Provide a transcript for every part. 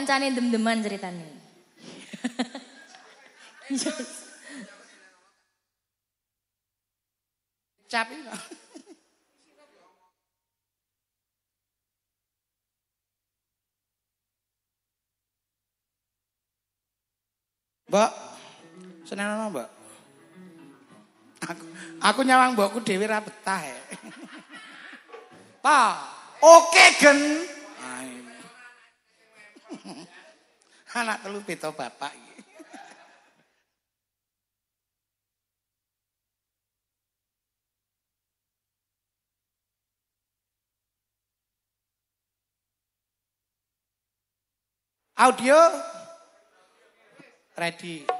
kancane dem-deman ceritane. Capi Mbak, seneng ana, Mbak? Aku aku nyawang mbokku dhewe ra betah. Eh. Pa, oke okay, gen. Anak telu beto bapak Audio ready.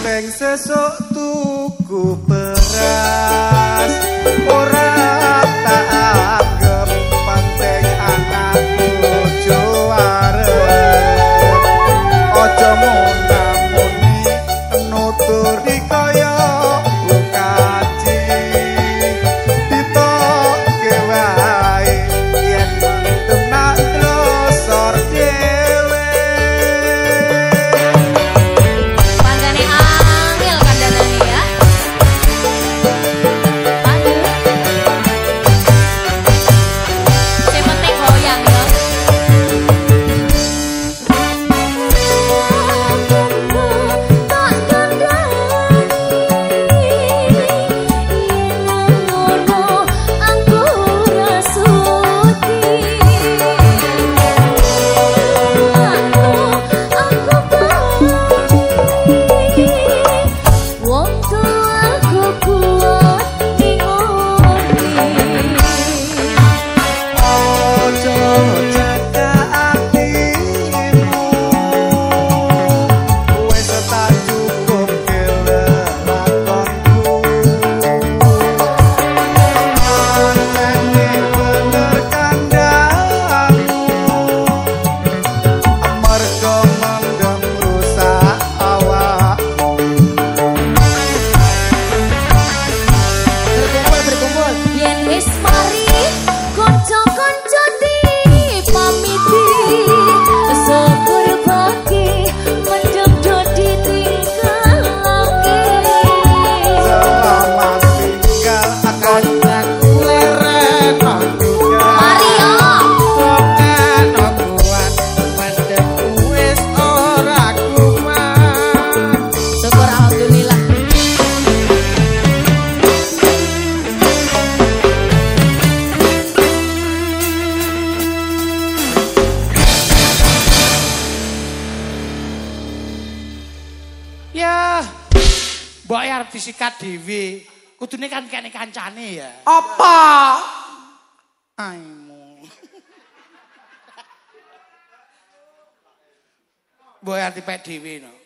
Peng sesok tuku beras. Disikat dhewe. Kudune kan kene kancane ya. Apa? Aimu. Mbok ya arep dipek dhewe no.